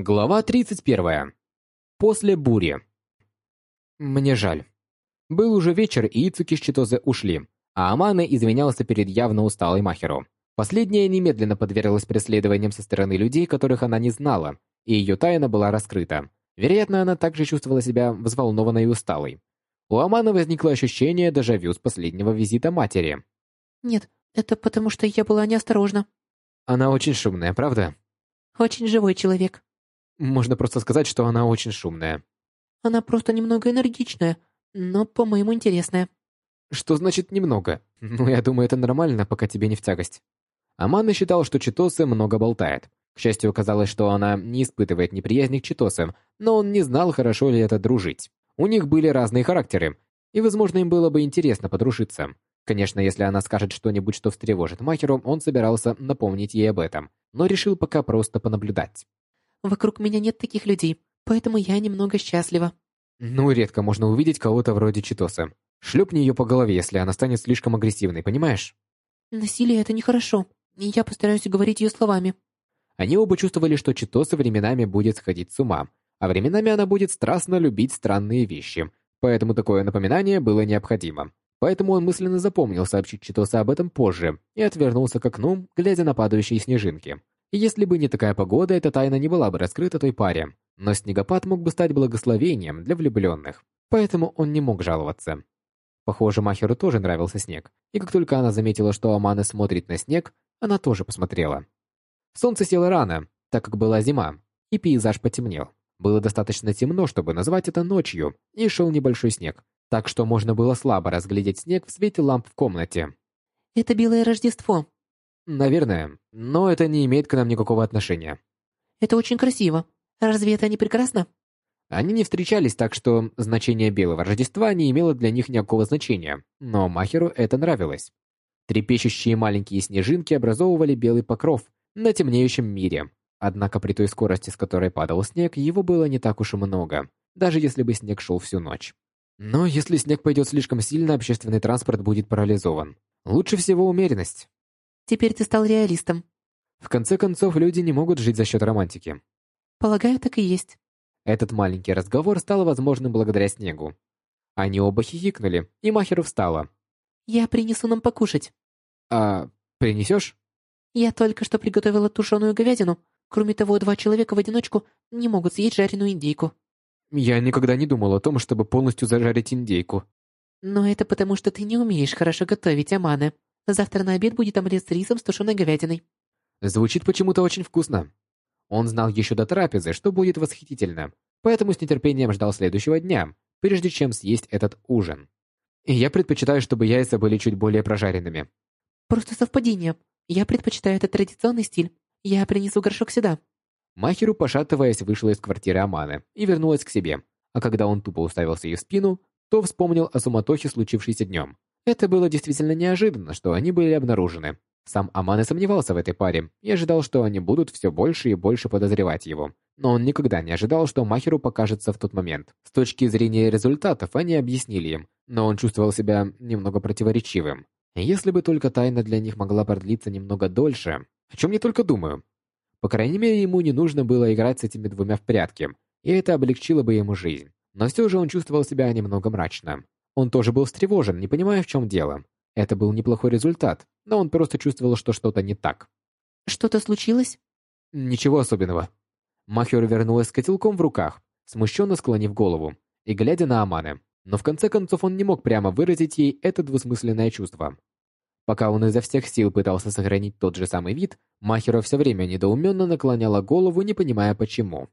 Глава 31. После бури. Мне жаль. Был уже вечер, и Ицуки с Читозе ушли, а Аманы извинялся перед явно усталой Махеру. Последняя немедленно подверглась преследованиям со стороны людей, которых она не знала, и ее тайна была раскрыта. Вероятно, она также чувствовала себя взволнованной и усталой. У Аманы возникло ощущение дежавю с последнего визита матери. Нет, это потому что я была неосторожна. Она очень шумная, правда? Очень живой человек. Можно просто сказать, что она очень шумная. Она просто немного энергичная, но, по-моему, интересная. Что значит немного? Ну, я думаю, это нормально, пока тебе не в тягость. Амана считал, что Читосе много болтает. К счастью, оказалось, что она не испытывает неприязни к Читосе, но он не знал, хорошо ли это дружить. У них были разные характеры, и, возможно, им было бы интересно подружиться. Конечно, если она скажет что-нибудь, что встревожит Махеру, он собирался напомнить ей об этом, но решил пока просто понаблюдать. Вокруг меня нет таких людей, поэтому я немного счастлива. Ну, редко можно увидеть кого-то вроде Читоса. Шлепни ее по голове, если она станет слишком агрессивной, понимаешь? Насилие — это нехорошо, я постараюсь говорить ее словами. Они оба чувствовали, что Читоса временами будет сходить с ума, а временами она будет страстно любить странные вещи, поэтому такое напоминание было необходимо. Поэтому он мысленно запомнил сообщить Читоса об этом позже и отвернулся к окну, глядя на падающие снежинки. Если бы не такая погода, эта тайна не была бы раскрыта той паре, но снегопад мог бы стать благословением для влюбленных, поэтому он не мог жаловаться. Похоже, Махеру тоже нравился снег, и как только она заметила, что Амана смотрит на снег, она тоже посмотрела. Солнце село рано, так как была зима, и пейзаж потемнел. Было достаточно темно, чтобы назвать это ночью, и шел небольшой снег, так что можно было слабо разглядеть снег в свете ламп в комнате. «Это Белое Рождество», Наверное, но это не имеет к нам никакого отношения. Это очень красиво. Разве это не прекрасно? Они не встречались, так что значение Белого Рождества не имело для них никакого значения, но Махеру это нравилось. Трепещущие маленькие снежинки образовывали белый покров на темнеющем мире. Однако при той скорости, с которой падал снег, его было не так уж и много, даже если бы снег шел всю ночь. Но если снег пойдет слишком сильно, общественный транспорт будет парализован. Лучше всего умеренность. Теперь ты стал реалистом. В конце концов, люди не могут жить за счет романтики. Полагаю, так и есть. Этот маленький разговор стал возможным благодаря снегу. Они оба хихикнули, и Махеру встала. Я принесу нам покушать. А принесешь? Я только что приготовила тушеную говядину. Кроме того, два человека в одиночку не могут съесть жареную индейку. Я никогда не думал о том, чтобы полностью зажарить индейку. Но это потому, что ты не умеешь хорошо готовить, Аманы. Завтра на обед будет омлет с рисом с тушеной говядиной. Звучит почему-то очень вкусно. Он знал еще до трапезы, что будет восхитительно, поэтому с нетерпением ждал следующего дня, прежде чем съесть этот ужин. И я предпочитаю, чтобы яйца были чуть более прожаренными. Просто совпадение. Я предпочитаю этот традиционный стиль. Я принесу горшок сюда. Махеру, пошатываясь, вышла из квартиры Аманы и вернулась к себе. А когда он тупо уставился ей в спину, то вспомнил о суматохе, случившейся днем. Это было действительно неожиданно, что они были обнаружены. Сам Аман и сомневался в этой паре и ожидал, что они будут все больше и больше подозревать его. Но он никогда не ожидал, что Махеру покажется в тот момент. С точки зрения результатов они объяснили им, но он чувствовал себя немного противоречивым. Если бы только тайна для них могла продлиться немного дольше, о чем я только думаю. По крайней мере, ему не нужно было играть с этими двумя в прятки, и это облегчило бы ему жизнь. Но все же он чувствовал себя немного мрачно. Он тоже был встревожен, не понимая, в чем дело. Это был неплохой результат, но он просто чувствовал, что что-то не так. «Что-то случилось?» «Ничего особенного». Махер вернулась с котелком в руках, смущенно склонив голову и глядя на Аманы. Но в конце концов он не мог прямо выразить ей это двусмысленное чувство. Пока он изо всех сил пытался сохранить тот же самый вид, Махера все время недоуменно наклоняла голову, не понимая почему.